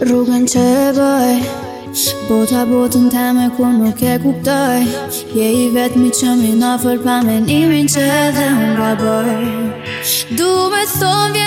Rrugën që e bëj Bota botën të me kur nuk e kuptoj Je i vetëmi që mi nëfër pa që edhe unë bëj Du me thonë